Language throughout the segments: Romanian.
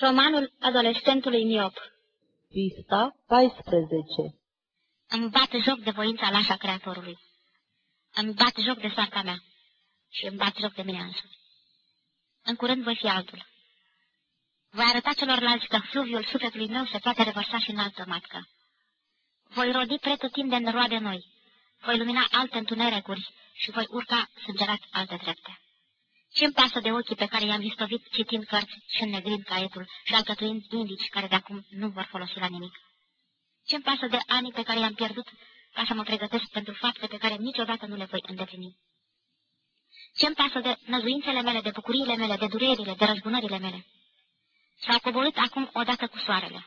Romanul adolescentului miop Pista 14 Îmi bat joc de voința lașa Creatorului. Îmi bat joc de soarta mea și îmi bat joc de mine însumi. În curând voi fi altul. Voi arăta celorlalți că fluviul sufletului meu se poate revărsa și în altă matcă. Voi rodi pretutindeni roade noi, voi lumina alte întunericuri și voi urca sângerat alte trepte. Ce-mi pasă de ochii pe care i-am istovit citind cărți și înnegrind caietul și alcătuind indici care de acum nu vor folosi la nimic? Ce-mi pasă de anii pe care i-am pierdut ca să mă pregătesc pentru fapte pe care niciodată nu le voi îndeplini? Ce-mi pasă de năzuințele mele, de bucuriile mele, de durerile, de răzbunările mele? S-au coborât acum odată cu soarele.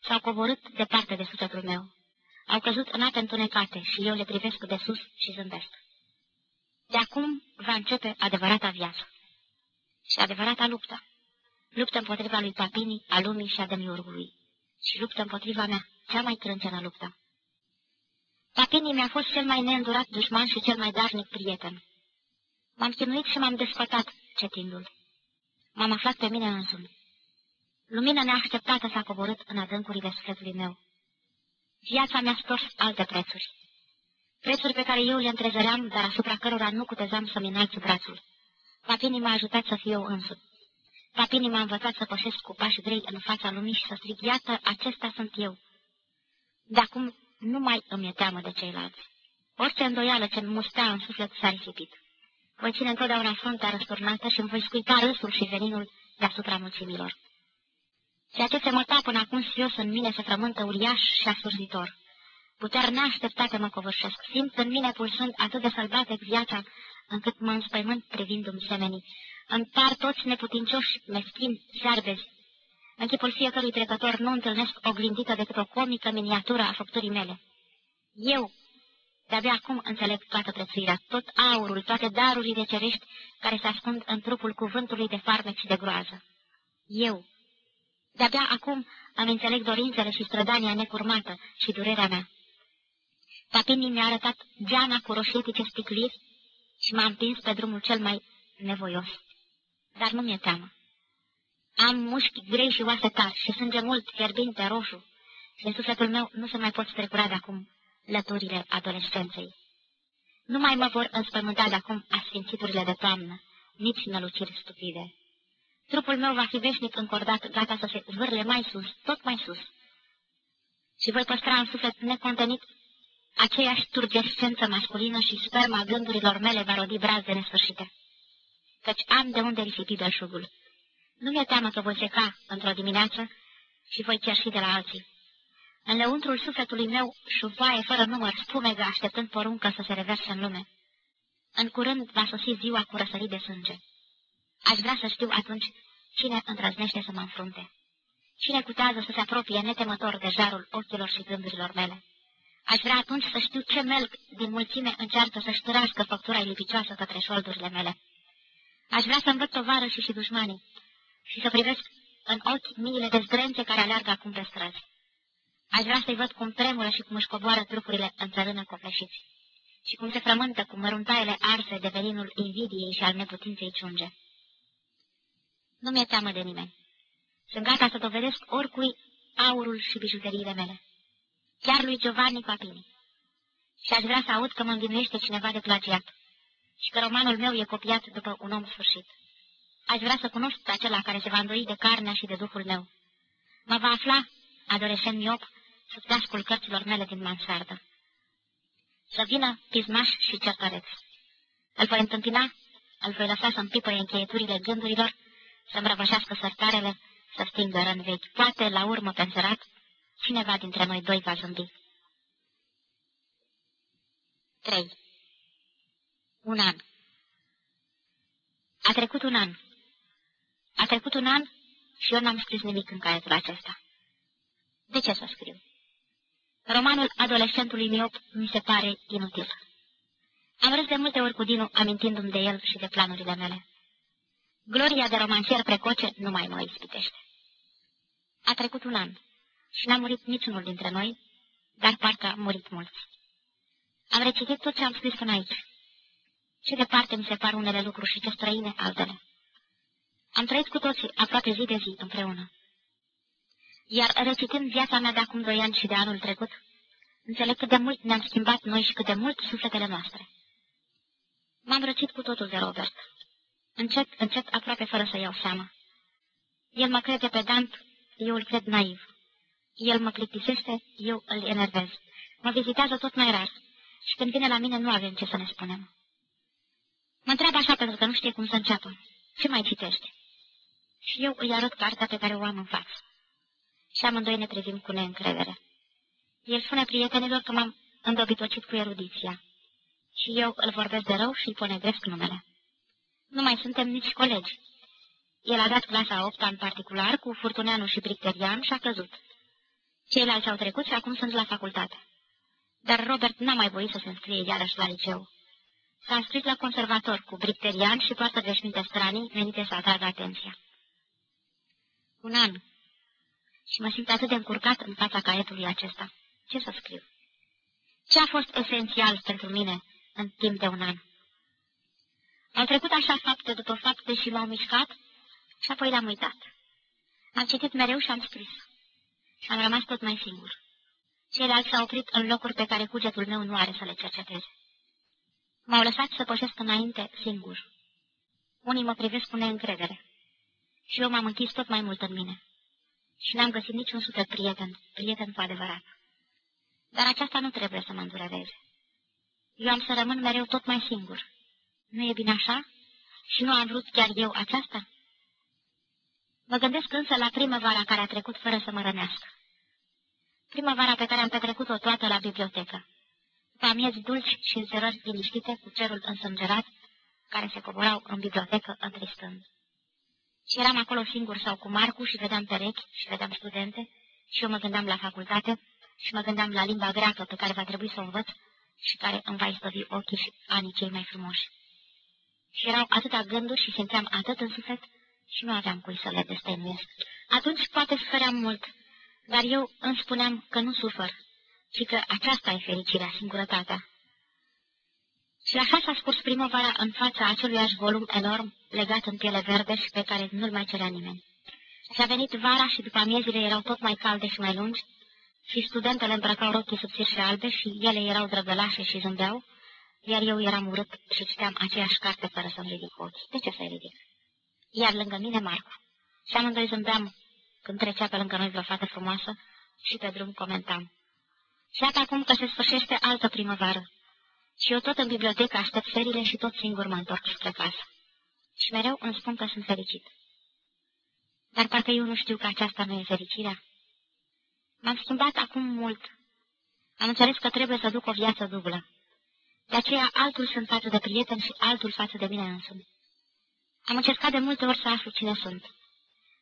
S-au coborât departe de sufletul meu. Au căzut în ape întunecate și eu le privesc de sus și zâmbesc. De acum va începe adevărata viață. Și adevărata luptă. Luptă împotriva lui Papini, a lumii și a demiurgului. Și luptă împotriva mea, cea mai crâncenă luptă. Papini mi-a fost cel mai neîndurat dușman și cel mai darnic prieten. M-am chinuit și m-am desfătat cetindu-l. M-am aflat pe mine însumi. Lumina neașteptată s-a coborât în adâncurile sufletului meu. Viața mi-a stors alte prețuri. Prețuri pe care eu le întrezăream, dar asupra cărora nu cutezam să-mi înalți brațul. Papini m-a ajutat să fiu eu însumi. Papini m-a învățat să pășesc cu pași grei în fața lumii și să strig, iată, acesta sunt eu. De acum nu mai îmi e teamă de ceilalți. Orice îndoială ce mustea în suflet s-a risipit. Voi ține întotdeauna fruntea răsturnată și îmi voi scuita râsul și veninul deasupra mulțimilor. Ceea ce se măta până acum serios în mine se frământă uriaș și asurzitor. Puteri neașteptate mă covârșesc. Simt în mine pulsând atât de sălbatec viața, încât mă înspăimânt privindu-mi semenii. Îmi par toți neputincioși, meschini, searbezi. În chipul fiecărui trecător nu întâlnesc oglindită decât o comică miniatură a făpturii mele. Eu, de-abia acum înțeleg toată prețuirea, tot aurul, toate darurile cerești care se ascund în trupul cuvântului de farmec și de groază. Eu, de-abia acum am înțeleg dorințele și strădania necurmată și durerea mea. Papini mi-a arătat geana cu roșietice sticliri și m-a împins pe drumul cel mai nevoios. Dar nu mi-e teamă. Am mușchi grei și oase tari și sânge mult, fierbinte, roșu, și în sufletul meu nu se mai pot strecura de acum lăturile adolescenței. Nu mai mă vor înspământa de acum asfințiturile de toamnă, nici năluciri stupide. Trupul meu va fi veșnic încordat, gata să se zvârle mai sus, tot mai sus. Și voi păstra în suflet necontenit aceeași turgescență masculină și sperma gândurilor mele va rodi braze nesfârșite. Căci am de unde risipi belșugul. Nu mi-e teamă că voi seca într-o dimineață și voi cerși de la alții. În lăuntrul sufletului meu șuvaie fără număr, spumegă așteptând poruncă să se reverse în lume. În curând va sosi ziua cu răsărit de sânge. Aș vrea să știu atunci cine îndrăznește să mă înfrunte. Cine cutează să se apropie netemător de jarul ochilor și gândurilor mele. Aș vrea atunci să știu ce melc din mulțime încearcă să-și târască făptura lipicioasă către șoldurile mele. Aș vrea să-mi văd tovară și dușmanii și să privesc în ochi miile de zdrențe care aleargă acum pe străzi. Aș vrea să-i văd cum tremură și cum își coboară trupurile în țărână copleșiți și cum se frământă cu măruntaiele arse de veninul invidiei și al neputinței ciunge. Nu mi-e teamă de nimeni. Sunt gata să dovedesc oricui aurul și bijuteriile mele. Chiar lui Giovanni Papini. Și aș vrea să aud că mă învinuiește cineva de plagiat și că romanul meu e copiat după un om sfârșit. Aș vrea să cunosc pe acela care se va îndoi de carnea și de duhul meu. Mă va afla, adolescent miop, sub cărților mele din mansardă. Să vină pismaș și cercăreț. Îl voi întâmpina, îl voi lăsa să împipăie încheieturile gândurilor să-mi răvășească sărtarele, să stingă răni vechi. Poate, la urmă, pe înserat, cineva dintre noi doi va zâmbi. 3. Un an. A trecut un an. A trecut un an și eu n-am scris nimic în caietul acesta. De ce să scriu? Romanul adolescentului miop mi se pare inutil. Am râs de multe ori cu Dinu, amintindu-mi de el și de planurile mele. Gloria de romanțier precoce nu mai mă ispitește. A trecut un an și n-a murit niciunul dintre noi, dar parcă a murit mulți. Am recitit tot ce am scris până aici. Ce departe mi se par unele lucruri și ce străine altele. Am trăit cu toții aproape zi de zi împreună. Iar recitând viața mea de acum doi ani și de anul trecut, înțeleg cât de mult ne-am schimbat noi și cât de mult sufletele noastre. M-am răcit cu totul de Robert. Încet, încet, aproape fără să iau seama. El mă crede pedant, eu îl cred naiv. El mă plictisește, eu îl enervez. Mă vizitează tot mai rar și când vine la mine nu avem ce să ne spunem. Mă întreabă așa pentru că nu știe cum să înceapă. Ce mai citește? Și eu îi arăt cartea pe care o am în față. Și amândoi ne privim cu neîncredere. El spune prietenilor că m-am îndobitocit cu erudiția. Și eu îl vorbesc de rău și îi ponegresc numele. Nu mai suntem nici colegi. El a dat clasa a 8 în particular cu Furtuneanu și Bricterian și a căzut. Ceilalți au trecut și acum sunt la facultate. Dar Robert n-a mai voit să se înscrie iarăși la liceu. S-a înscris la conservator cu Bricterian și poartă veșminte stranii menite să atragă atenția. Un an. Și mă simt atât de încurcat în fața caietului acesta. Ce să scriu? Ce a fost esențial pentru mine în timp de un an? Au trecut așa fapte după fapte și m-au mișcat și apoi le-am uitat. Am citit mereu și am scris. Și am rămas tot mai singur. Ceilalți s-au oprit în locuri pe care cugetul meu nu are să le cerceteze. M-au lăsat să pășesc înainte singur. Unii mă privesc cu neîncredere. Și eu m-am închis tot mai mult în mine. Și n-am găsit niciun suflet prieten, prieten cu adevărat. Dar aceasta nu trebuie să mă îndurereze. Eu am să rămân mereu tot mai singur. Nu e bine așa? Și nu am vrut chiar eu aceasta? Mă gândesc însă la primăvara care a trecut fără să mă rănească. Primăvara pe care am petrecut-o toată la bibliotecă. După amiezi dulci și înserări liniștite cu cerul însângerat, care se coborau în bibliotecă întristând. Și eram acolo singur sau cu Marcu și vedeam perechi și vedeam studente și eu mă gândeam la facultate și mă gândeam la limba greacă pe care va trebui să o învăț și care îmi va istovi ochii și anii cei mai frumoși. Și erau atâtea gânduri și simțeam atât în suflet și nu aveam cui să le destăinuiesc. Atunci poate sufeream mult, dar eu îmi spuneam că nu sufăr, ci că aceasta e fericirea, singurătatea. Și așa s-a scurs primăvara în fața aceluiași volum enorm, legat în piele verde și pe care nu-l mai cerea nimeni. Și a venit vara și după amiezile erau tot mai calde și mai lungi, și studentele îmbrăcau rochii subțiri și albe și ele erau drăgălașe și zâmbeau, iar eu eram urât și citeam aceeași carte fără să-mi ridic ochii. De ce să-i ridic? Iar lângă mine Marco. Și amândoi zâmbeam când trecea pe lângă noi vreo fată frumoasă și pe drum comentam. Și iată acum că se sfârșește altă primăvară. Și eu tot în bibliotecă aștept ferile și tot singur mă întorc spre casă. Și mereu îmi spun că sunt fericit. Dar parcă eu nu știu că aceasta nu e fericirea. M-am schimbat acum mult. Am înțeles că trebuie să duc o viață dublă. De aceea altul sunt față de prieten și altul față de mine însumi. Am încercat de multe ori să aflu cine sunt,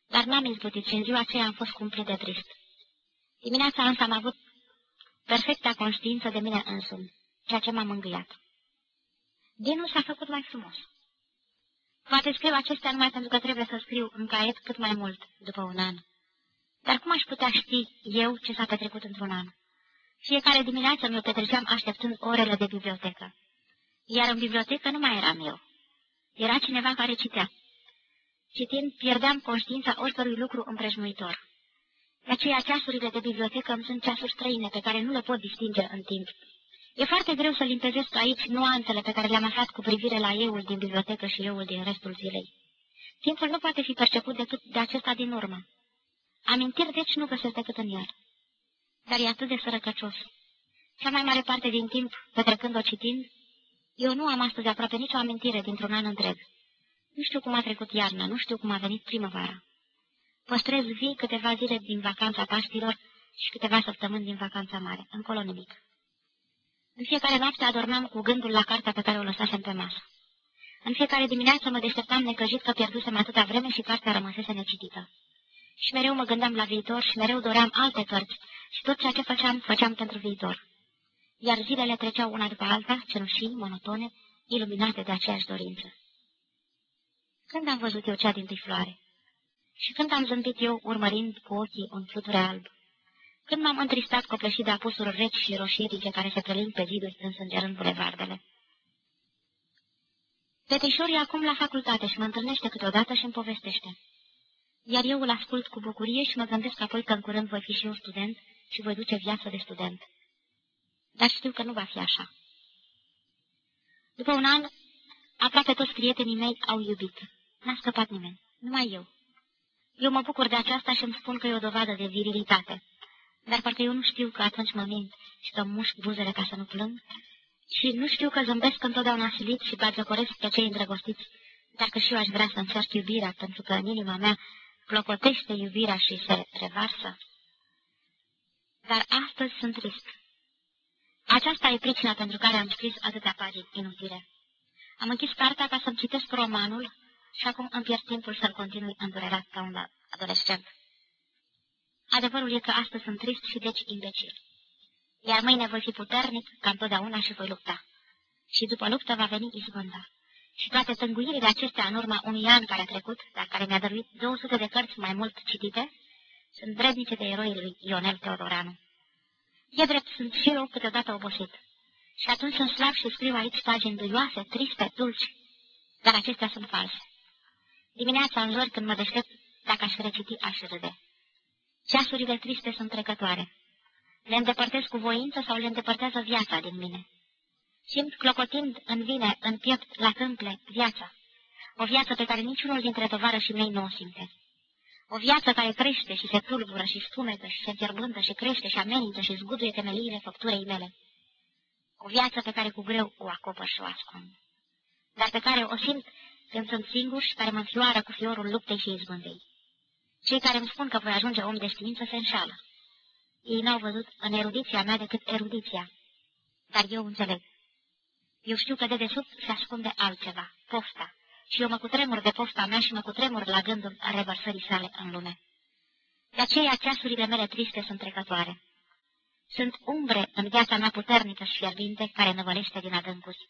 dar n-am izbutit și în ziua aceea am fost cumplit de trist. Dimineața însă am avut perfecta conștiință de mine însumi, ceea ce m-a mângâiat. Dinul s-a făcut mai frumos. Poate scriu acestea numai pentru că trebuie să scriu în caiet cât mai mult după un an. Dar cum aș putea ști eu ce s-a petrecut într-un an? Fiecare dimineață mi-o petreceam așteptând orele de bibliotecă. Iar în bibliotecă nu mai eram eu. Era cineva care citea. Citind, pierdeam conștiința oricărui lucru împrejmuitor. De aceea ceasurile de bibliotecă îmi sunt ceasuri străine pe care nu le pot distinge în timp. E foarte greu să limpezesc aici nuanțele pe care le-am aflat cu privire la euul din bibliotecă și euul din restul zilei. Timpul nu poate fi perceput decât de acesta din urmă. Amintiri deci nu găsesc decât în el. Dar e atât de sărăcăcios. Cea mai mare parte din timp, petrecând-o citind, eu nu am astăzi aproape nicio amintire dintr-un an întreg. Nu știu cum a trecut iarna, nu știu cum a venit primăvara. Păstrez vii câteva zile din vacanța Paștilor și câteva săptămâni din vacanța mare. Încolo nimic. În fiecare noapte adormeam cu gândul la cartea pe care o lăsasem pe masă. În fiecare dimineață mă deșteptam necăjit că pierdusem atâta vreme și cartea rămăsese necitită. Și mereu mă gândeam la viitor și mereu doream alte cărți și tot ceea ce făceam, făceam pentru viitor. Iar zilele treceau una după alta, cenușii, monotone, iluminate de aceeași dorință. Când am văzut eu cea din floare? Și când am zâmbit eu, urmărind cu ochii un fluture alb? Când m-am întristat copleșit de apusuri reci și roșierice care se preling pe ziduri însângerând bulevardele? Petrișor e acum la facultate și mă întâlnește câteodată și îmi povestește. Iar eu îl ascult cu bucurie și mă gândesc apoi că în curând voi fi și eu student și voi duce viața de student. Dar știu că nu va fi așa. După un an, aproape toți prietenii mei au iubit. N-a scăpat nimeni, numai eu. Eu mă bucur de aceasta și îmi spun că e o dovadă de virilitate. Dar parcă eu nu știu că atunci mă mint și că mușc buzele ca să nu plâng și nu știu că zâmbesc întotdeauna silit și bagiocoresc pe cei îndrăgostiți, dar că și eu aș vrea să încerc iubirea, pentru că în inima mea clopotește iubirea și se revarsă. Dar astăzi sunt trist. Aceasta e pricina pentru care am scris atâtea pagini inutile. Am închis cartea ca să-mi citesc romanul și acum îmi pierd timpul să-l continui îndurerat ca un adolescent. Adevărul e că astăzi sunt trist și deci imbecil. Iar mâine voi fi puternic ca întotdeauna și voi lupta. Și după luptă va veni izbânda. Și toate tânguirile acestea în urma unui an care a trecut, dar care mi-a dăruit 200 de cărți mai mult citite, sunt vrednice de eroii lui Ionel Teodoranu. E drept, sunt și eu câteodată obosit. Și atunci sunt slab și scriu aici pagini duioase, triste, dulci, dar acestea sunt false. Dimineața în jur, când mă deștept, dacă aș reciti, aș râde. Ceasurile triste sunt trecătoare. Le îndepărtez cu voință sau le îndepărtează viața din mine. Simt clocotind în vine, în piept, la tâmple, viața. O viață pe care niciunul dintre tovarășii mei nu o simte. O viață care crește și se tulbură și spumetă și se fierbântă și crește și amenință și zguduie temeliile făpturei mele. O viață pe care cu greu o acopăr și o ascund. Dar pe care o simt când sunt singur și care mă înfioară cu fiorul luptei și izbândei. Cei care îmi spun că voi ajunge om de știință se înșală. Ei n-au văzut în erudiția mea decât erudiția. Dar eu înțeleg. Eu știu că de desubt se ascunde altceva, pofta, și eu mă cutremur de pofta mea și mă cutremur la gândul revărsării sale în lume. De aceea ceasurile mele triste sunt trecătoare. Sunt umbre în viața mea puternică și fierbinte care năvălește din adâncuri.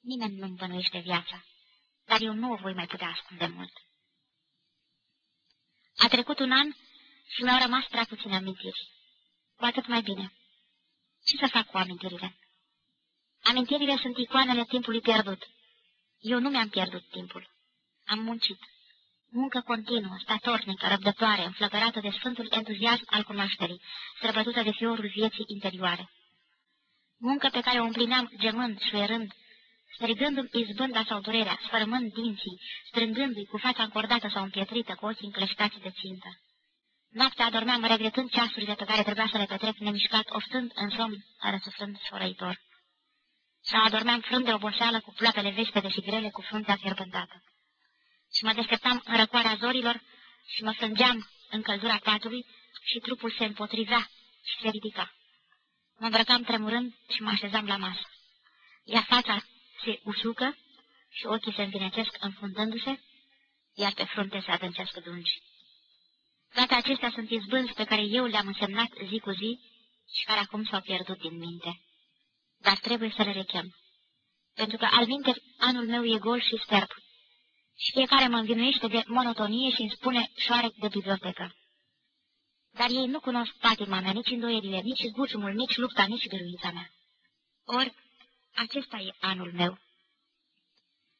Nimeni nu-mi bănuiește viața, dar eu nu o voi mai putea ascunde mult. A trecut un an și mi-au rămas prea puține amintiri. Cu atât mai bine. Ce să fac cu amintirile? Amintirile sunt icoanele timpului pierdut. Eu nu mi-am pierdut timpul. Am muncit. Muncă continuă, statornică, răbdătoare, înflăcărată de sfântul entuziasm al cunoașterii, străbătută de fiorul vieții interioare. Muncă pe care o împlineam gemând, șuierând, strigându-mi izbânda sau durerea, sfărâmând dinții, strângându-i cu fața încordată sau împietrită, cu ochii încleștați de țintă. Noaptea adormeam regretând ceasurile pe care trebuia să le petrec nemișcat, oftând în somn, răsuflând sfărăitor. Sau adormeam frând de oboseală cu ploapele vespede și grele cu fruntea fierbântată. Și mă deșteptam în răcoarea zorilor și mă sângeam în căldura patului și trupul se împotrivea și se ridica. Mă îmbrăcam tremurând și mă așezam la masă. Iar fața se usucă și ochii se învinecesc înfundându-se, iar pe frunte se adâncesc dungi. Toate acestea sunt izbânzi pe care eu le-am însemnat zi cu zi și care acum s-au pierdut din minte. Dar trebuie să le rechem. Pentru că al minte anul meu e gol și sterb. Și fiecare mă învinuiește de monotonie și îmi spune șoarec de bibliotecă. Dar ei nu cunosc patima mea, nici îndoierile, nici zbuciumul, nici lupta, nici biruința mea. Ori, acesta e anul meu.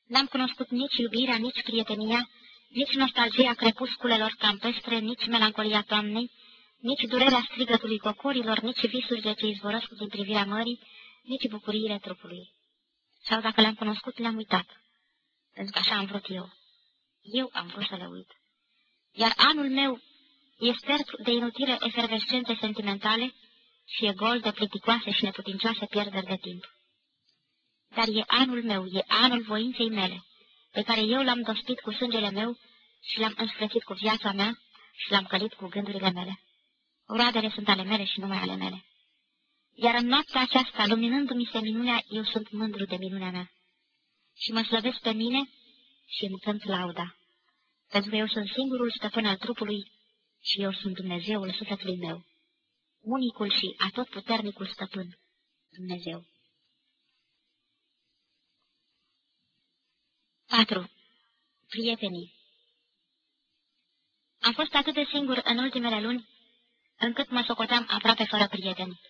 N-am cunoscut nici iubirea, nici prietenia, nici nostalgia crepusculelor campestre, nici melancolia toamnei, nici durerea strigătului cocorilor, nici visurile ce izvorăsc din privirea mării, nici bucuriile trupului. Sau dacă le-am cunoscut, le-am uitat, pentru că așa am vrut eu. Eu am vrut să le uit. Iar anul meu e stert de inutile efervescențe sentimentale și e gol de plicticoase și neputincioase pierderi de timp. Dar e anul meu, e anul voinței mele pe care eu l-am dospit cu sângele meu și l-am însfrățit cu viața mea și l-am călit cu gândurile mele. Roadele sunt ale mele și numai ale mele. Iar în noaptea aceasta, luminându-mi se minunea, eu sunt mândru de minunea mea. Și mă slăvesc pe mine și îmi cânt lauda. Pentru că eu sunt singurul stăpân al trupului și eu sunt Dumnezeul sufletului meu. Unicul și atotputernicul stăpân, Dumnezeu. 4. Prietenii Am fost atât de singur în ultimele luni, încât mă socoteam aproape fără prieteni.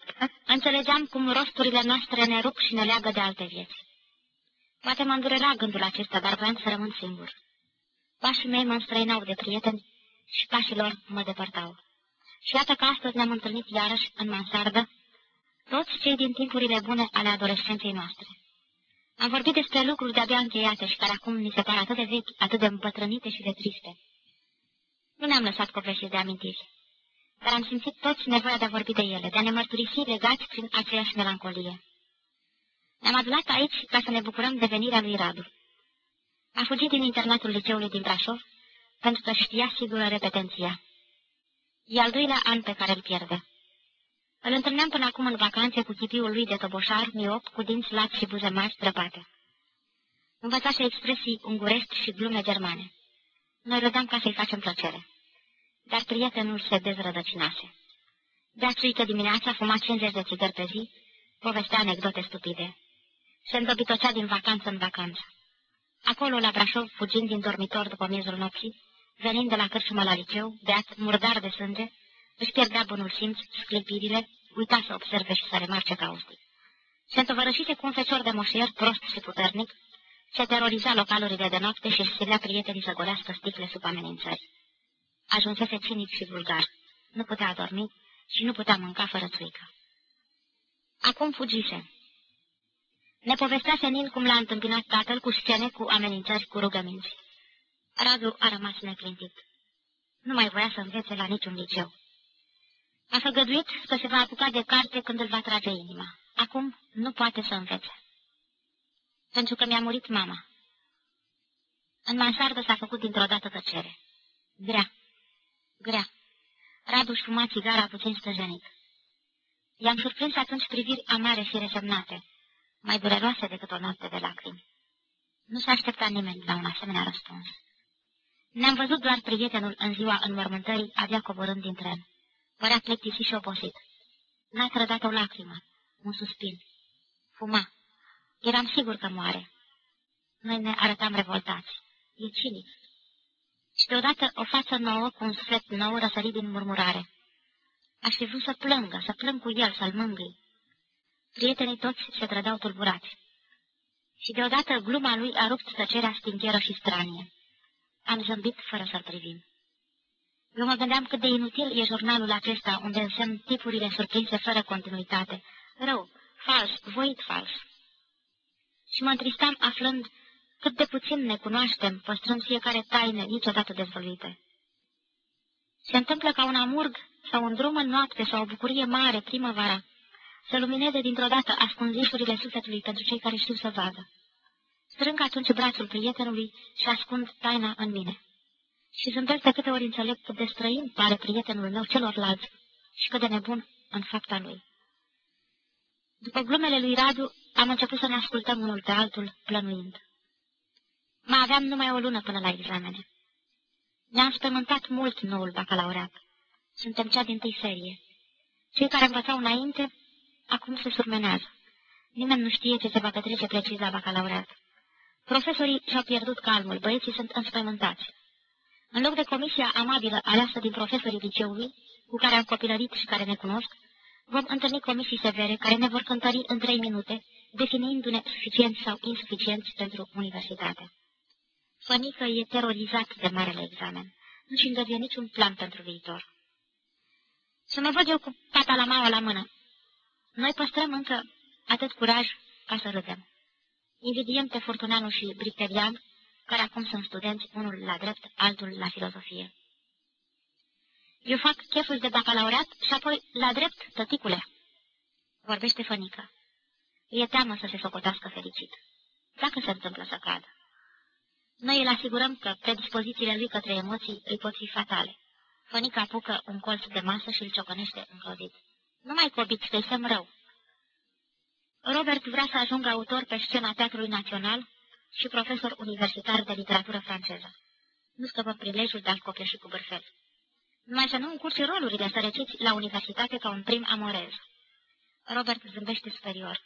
Înțelegeam cum rosturile noastre ne rup și ne leagă de alte vieți. Poate mă îndurera gândul acesta, dar voiam să rămân singur. Pașii mei mă înstrăinau de prieteni și pașii lor mă depărtau. Și iată că astăzi ne-am întâlnit iarăși în mansardă, toți cei din timpurile bune ale adolescenței noastre. Am vorbit despre lucruri de-abia încheiate și care acum ni se par atât de vechi, atât de împătrânite și de triste. Nu ne-am lăsat copleșiți de amintiri, dar am simțit toți nevoia de a vorbi de ele, de a ne mărturisi legați prin aceeași melancolie. Ne-am adunat aici ca să ne bucurăm de venirea lui Radu. A fugit din internatul liceului din Brașov pentru că știa sigură repetenția. E al doilea an pe care îl pierde. Îl întâlneam până acum în vacanțe cu chipiul lui de toboșar, miop, cu dinți lați și buze mari străbate. Învățase expresii ungurești și glume germane. Noi râdeam ca să-i facem plăcere. Dar prietenul se dezrădăcinase. De-a dimineața fuma 50 de țigări pe zi, povestea anecdote stupide. Se îndobitocea din vacanță în vacanță. Acolo, la Brașov, fugind din dormitor după miezul nopții, venind de la cârciumă la liceu, beat, murdar de sânge, își pierdea bunul simț, sclipirile, uita să observe și să remarce caustic. Se întovărășise cu un fecior de moșier prost și puternic, ce teroriza localurile de noapte și își silea prietenii să golească sticle sub amenințări. Ajunsese cinic și vulgar. Nu putea dormi și nu putea mânca fără țuică. Acum fugise. Ne povestea senin cum l-a întâmpinat tatăl cu scene, cu amenințări, cu rugăminți. Radu a rămas neclintit. Nu mai voia să învețe la niciun liceu. A făgăduit că se va apuca de carte când îl va trage inima. Acum nu poate să învețe. Pentru că mi-a murit mama. În mansardă s-a făcut dintr-o dată tăcere. Grea. Grea. Radu își fuma țigara puțin stăjenit. I-am surprins atunci priviri amare și resemnate, mai dureroase decât o noapte de lacrimi. Nu s-a așteptat nimeni la un asemenea răspuns. Ne-am văzut doar prietenul în ziua înmormântării, avea coborând din tren. Părea plictisit și obosit. N-a trădat o lacrimă, un suspin. Fuma. Eram sigur că moare. Noi ne arătam revoltați. E cinic. Și deodată o față nouă, cu un suflet nou, răsărit din murmurare. Aș fi vrut să plângă, să plâng cu el, să-l mângâi. Prietenii toți se trădeau tulburați. Și deodată gluma lui a rupt tăcerea stingheră și stranie. Am zâmbit fără să-l privim. Eu mă gândeam cât de inutil e jurnalul acesta, unde însemn tipurile surprinse fără continuitate. Rău, fals, voit fals. Și mă întristam aflând cât de puțin ne cunoaștem, păstrând fiecare taine niciodată dezvăluite. Se întâmplă ca un amurg sau un drum în noapte sau o bucurie mare primăvara să lumineze dintr-o dată ascunzișurile sufletului pentru cei care știu să vadă. Strâng atunci brațul prietenului și ascund taina în mine. Și zâmbesc de câte ori înțeleg cât de străin pare prietenul meu celorlalți și cât de nebun în fapta lui. După glumele lui Radu, am început să ne ascultăm unul pe altul, plănuind. Mai aveam numai o lună până la examene. Ne-am spământat mult noul bacalaureat. Suntem cea din tâi serie. Cei care învățau înainte, acum se surmenează. Nimeni nu știe ce se va petrece precis la bacalaureat. Profesorii și-au pierdut calmul, băieții sunt înspământați. În loc de comisia amabilă aleasă din profesorii liceului, cu care am copilărit și care ne cunosc, vom întâlni comisii severe care ne vor cântări în trei minute, definiindu-ne suficienți sau insuficienți pentru universitate. Fănică e terorizat de marele examen. Nu-și îngăduie niciun plan pentru viitor. Să mă văd eu cu pata la mauă la mână. Noi păstrăm încă atât curaj ca să râdem. Invidiem pe Furtunanu și Bricterian, care acum sunt studenți, unul la drept, altul la filozofie. Eu fac cheful de bacalaureat și apoi la drept, tăticule. Vorbește fănică. E teamă să se socotească fericit. Dacă se întâmplă să cadă. Noi îl asigurăm că predispozițiile lui către emoții îi pot fi fatale. Fănica apucă un colț de masă și îl ciocănește înclozit. Nu mai cobiți că-i semn rău. Robert vrea să ajungă autor pe scena Teatrului Național și profesor universitar de literatură franceză. Nu scăpă prilejul de a-l copleși cu bârfel. Numai să nu încurci rolurile să reciți la universitate ca un prim amorez. Robert zâmbește superior.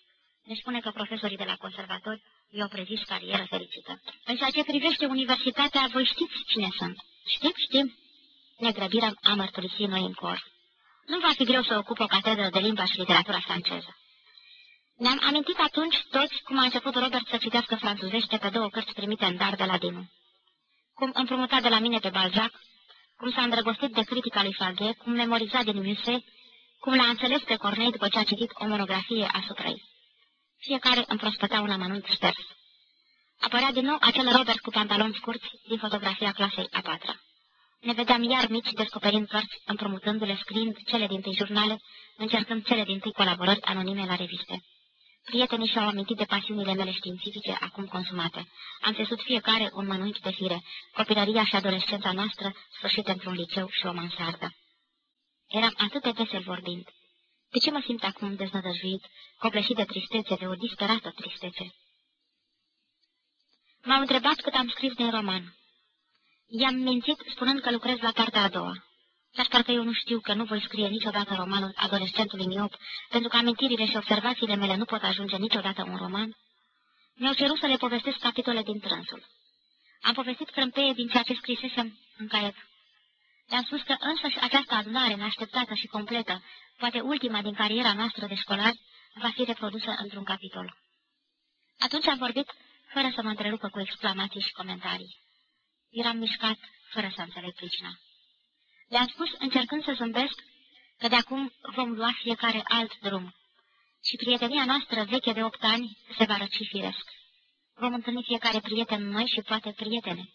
Ne spune că profesorii de la conservatori i-au prezis carieră fericită. În ceea ce privește universitatea, voi știți cine sunt. Știm, știm. Ne grăbirăm a mărturisi noi în cor. Nu va fi greu să ocup o catedră de limba și literatura franceză. Ne-am amintit atunci toți cum a început Robert să citească franțuzește pe două cărți primite în dar de la Dinu. Cum împrumuta de la mine pe Balzac, cum s-a îndrăgostit de critica lui Faghe, cum memoriza din Muse, cum l-a înțeles pe Cornei după ce a citit o monografie asupra ei. Fiecare împrospăta un amănunt șters. Apărea din nou acel Robert cu pantaloni scurți din fotografia clasei a patra. Ne vedeam iar mici descoperind cărți, împrumutându-le, scriind cele din tâi jurnale, încercând cele din tâi colaborări anonime la reviste. Prietenii și-au amintit de pasiunile mele științifice acum consumate. Am țesut fiecare un mănânchi de fire, copilăria și adolescența noastră sfârșit într-un liceu și o mansardă. Eram atât de vesel vorbind. De ce mă simt acum deznădăjuit, copleșit de tristețe, de o disperată tristețe? M-au întrebat cât am scris din roman. I-am mințit spunând că lucrez la partea a doua. Dar parcă eu nu știu că nu voi scrie niciodată romanul adolescentului miop, pentru că amintirile și observațiile mele nu pot ajunge niciodată un roman. Mi-au cerut să le povestesc capitole din trânsul. Am povestit crâmpeie din ceea ce scrisesem în caiet. Le-am spus că însăși această adunare neașteptată și completă, poate ultima din cariera noastră de școlari, va fi reprodusă într-un capitol. Atunci am vorbit fără să mă întrerupă cu exclamații și comentarii. Eram mișcat, fără să înțeleg pricina. Le-am spus, încercând să zâmbesc, că de acum vom lua fiecare alt drum și prietenia noastră veche de opt ani se va răci firesc. Vom întâlni fiecare prieten noi și poate prietene.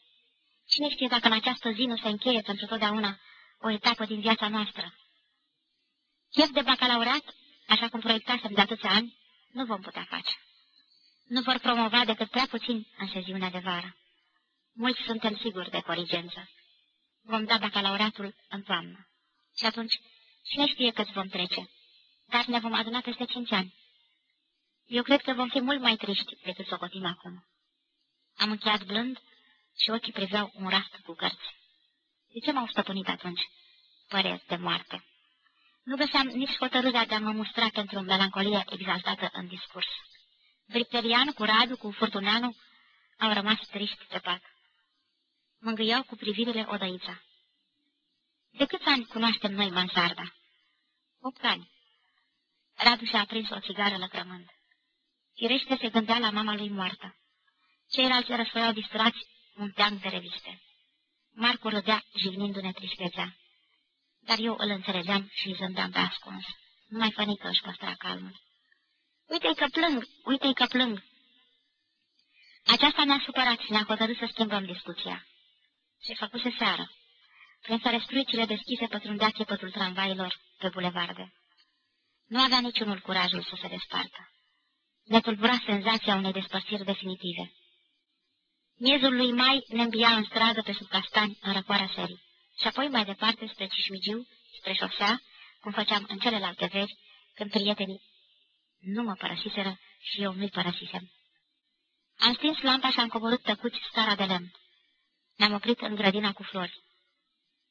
Cine știe dacă în această zi nu se încheie pentru totdeauna o etapă din viața noastră? Chef de bacalaureat, așa cum proiectasem de atâția ani, nu vom putea face. Nu vor promova decât prea puțin în seziunea de vară. Mulți suntem siguri de corigență. Vom da bacalaureatul în toamnă. Și atunci, cine știe cât vom trece? Dar ne vom aduna peste cinci ani. Eu cred că vom fi mult mai triști decât să o cotim acum. Am încheiat blând și ochii priveau un rast cu cărți. De ce m-au stăpânit atunci? Păreri de moarte. Nu găseam nici hotărârea de a mă mustra pentru melancolia exaltată în discurs. Bripterian cu Radu, cu Furtuneanu, au rămas triști pe pat. Mângâiau cu privirile odăița. De câți ani cunoaștem noi mansarda? Opt ani. Radu și-a aprins o țigară lăcrămând. Firește se gândea la mama lui moartă. Ceilalți răsfăiau disturați un teanc de reviste. Marcu râdea, jignindu-ne tristețea. Dar eu îl înțelegeam și îi zâmbeam pe ascuns. Numai fănică își păstra calmul. Uite-i că plâng, uite-i că plâng. Aceasta ne-a supărat și ne-a hotărât să schimbăm discuția. Se făcuse seară. Prin ferestruicile deschise pătrundea țepătul tramvailor pe bulevarde. Nu avea niciunul curajul să se despartă. Ne tulbura senzația unei despărțiri definitive. Miezul lui Mai ne îmbia în stradă pe sub castani în răcoarea serii și apoi mai departe spre Cismigiu, spre șosea, cum făceam în celelalte veri, când prietenii nu mă părăsiseră și eu nu-i părăsisem. Am stins lampa și am coborât tăcuți stara de lemn. Ne-am oprit în grădina cu flori.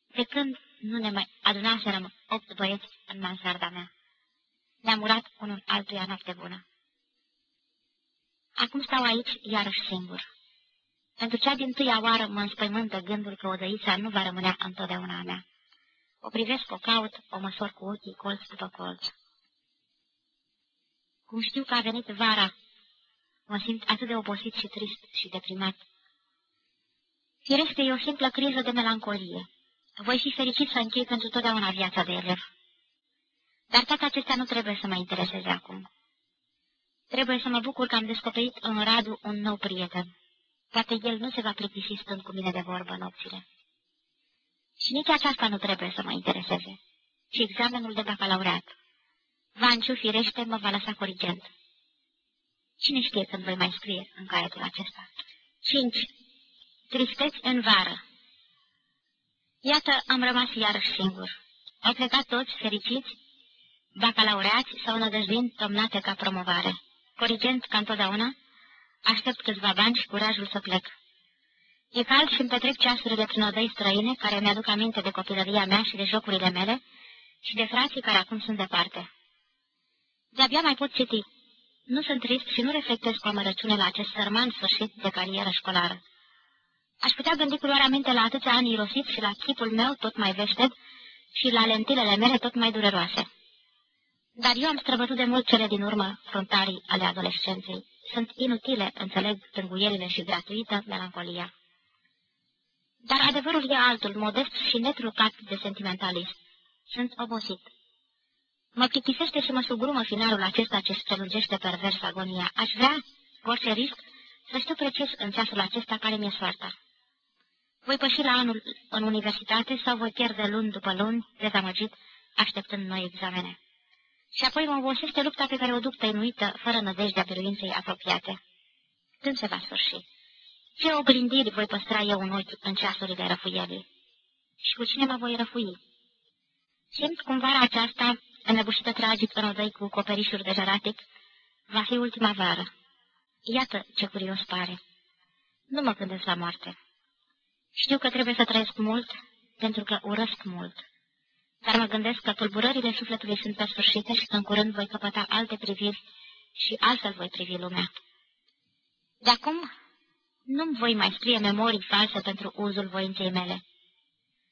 De când nu ne mai adunaserăm opt băieți în mansarda mea. Ne-am urat unul altuia noapte bună. Acum stau aici iarăși singur. Pentru cea din tâia oară mă înspăimântă gândul că odăița nu va rămânea întotdeauna a mea. O privesc, o caut, o măsor cu ochii, colț după colț. Cum știu că a venit vara, mă simt atât de obosit și trist și deprimat. Firește, e o simplă criză de melancolie. Voi fi fericit să închei pentru totdeauna viața de elev. Dar toate acestea nu trebuie să mă intereseze acum. Trebuie să mă bucur că am descoperit în Radu un nou prieten. Poate el nu se va plictisi stând cu mine de vorbă nopțile. Și nici aceasta nu trebuie să mă intereseze, ci examenul de bacalaureat. Vanciu, firește, mă va lăsa corigent. Cine știe când voi mai scrie în caietul acesta? 5. Tristeți în vară Iată, am rămas iarăși singur. Au plecat toți fericiți, bacalaureați sau nădăjduind tomnate ca promovare. Corigent ca întotdeauna, aștept câțiva bani și curajul să plec. E cald și îmi petrec ceasurile prin odăi străine care mi-aduc aminte de copilăria mea și de jocurile mele și de frații care acum sunt departe. De-abia mai pot citi. Nu sunt trist și nu reflectez cu amărăciune la acest sărman sfârșit de carieră școlară. Aș putea gândi cu minte la atâția ani irosiți și la chipul meu tot mai veșted și la lentilele mele tot mai dureroase. Dar eu am străbătut de mult cele din urmă frontarii ale adolescenței. Sunt inutile, înțeleg, tânguierile și gratuită melancolia. Dar adevărul e altul, modest și netrucat de sentimentalist. Sunt obosit. Mă plictisește și mă sugrumă finalul acesta ce strălucește pervers agonia. Aș vrea, cu orice risc, să știu precis în ceasul acesta care mi-e soarta. Voi păși la anul în universitate sau voi pierde luni după luni, dezamăgit, așteptând noi examene. Și apoi mă obosește lupta pe care o duc tăinuită, fără nădejdea biruinței apropiate. Când se va sfârși? Ce oglindiri voi păstra eu în ochi în ceasurile răfuielii? Și cu cine mă voi răfui? Simt cum vara aceasta, înăbușită tragic în odăi cu coperișuri de jaratic, va fi ultima vară. Iată ce curios pare. Nu mă gândesc la moarte. Știu că trebuie să trăiesc mult, pentru că urăsc mult. Dar mă gândesc că tulburările sufletului sunt pe sfârșite și că în curând voi căpăta alte priviri și altfel voi privi lumea. De acum nu-mi voi mai scrie memorii false pentru uzul voinței mele.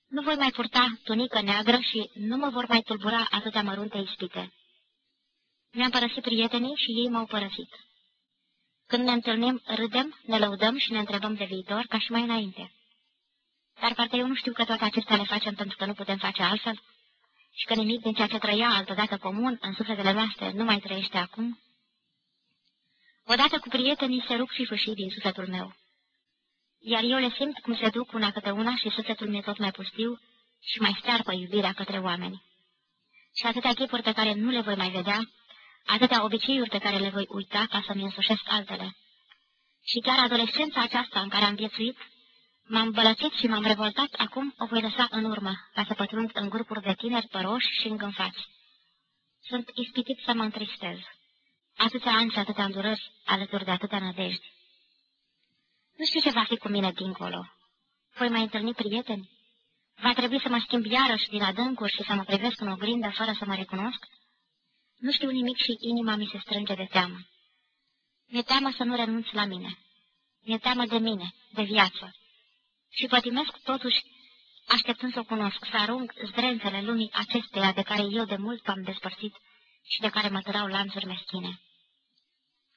Nu voi mai purta tunică neagră și nu mă vor mai tulbura atâtea mărunte ispite. Mi-am părăsit prietenii și ei m-au părăsit. Când ne întâlnim, râdem, ne lăudăm și ne întrebăm de viitor, ca și mai înainte. Dar parcă eu nu știu că toate acestea le facem pentru că nu putem face altfel și că nimic din ceea ce trăia altădată comun în sufletele noastre nu mai trăiește acum. Odată cu prietenii se rup și fâșii din sufletul meu iar eu le simt cum se duc una câte una și sufletul mi-e tot mai pustiu și mai stearpă iubirea către oameni. Și atâtea chipuri pe care nu le voi mai vedea, atâtea obiceiuri pe care le voi uita ca să-mi însușesc altele. Și chiar adolescența aceasta în care am viețuit, m-am bălățit și m-am revoltat, acum o voi lăsa în urmă, ca să pătrund în grupuri de tineri păroși și îngânfați. Sunt ispitit să mă întristez. Atâția ani și atâtea îndurări, alături de atâtea nădejdi. Nu știu ce va fi cu mine dincolo. Voi mai întâlni prieteni? Va trebui să mă schimb iarăși din adâncuri și să mă privesc în oglindă fără să mă recunosc? Nu știu nimic și inima mi se strânge de teamă. Mi-e teamă să nu renunț la mine. Mi-e teamă de mine, de viață. Și pătimesc totuși, așteptând să o cunosc, să arunc zdrențele lumii acesteia de care eu de mult m-am despărțit și de care mă tărau lanțuri meschine.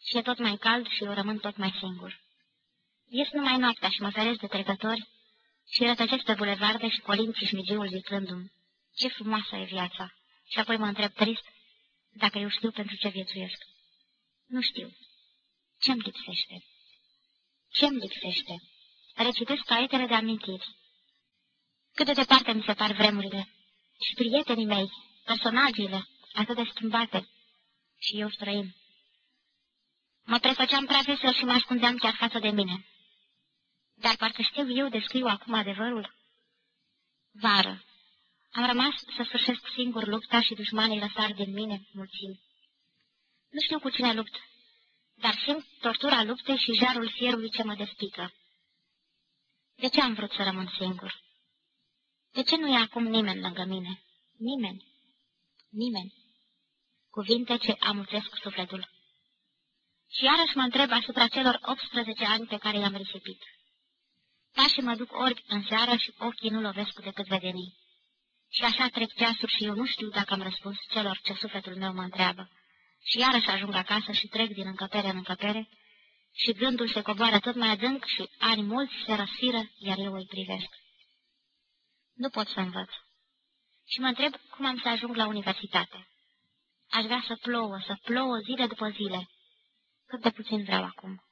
Și e tot mai cald și eu rămân tot mai singur. Ies numai noaptea și mă feresc de trecători și rătăcesc pe bulevarde și colinți și șmigiul zicându-mi, ce frumoasă e viața, și apoi mă întreb trist dacă eu știu pentru ce viețuiesc. Nu știu. Ce-mi lipsește? Ce-mi lipsește? Recitesc caietele de amintiri. Cât de departe mi se par vremurile. Și prietenii mei, personajele, atât de schimbate. Și eu străin. Mă prefăceam prea vesel și mă ascundeam chiar față de mine. Dar parcă știu eu descriu acum adevărul. Vară. Am rămas să sfârșesc singur lupta și dușmanii lăsar din mine mulțimi. Nu știu cu cine lupt, dar simt tortura luptei și jarul fierului ce mă despică. De ce am vrut să rămân singur? De ce nu e acum nimeni lângă mine? Nimeni. Nimeni. Cuvinte ce amuțesc sufletul. Și iarăși mă întreb asupra celor 18 ani pe care i-am risipit. Pașii mă duc orbi în seară și ochii nu lovesc decât vedenii. Și așa trec ceasuri și eu nu știu dacă am răspuns celor ce sufletul meu mă întreabă. Și iarăși ajung acasă și trec din încăpere în încăpere și gândul se coboară tot mai adânc și ani mulți se răsfiră, iar eu îi privesc. Nu pot să învăț. Și mă întreb cum am să ajung la universitate. Aș vrea să plouă, să plouă zile după zile. Cât de puțin vreau acum.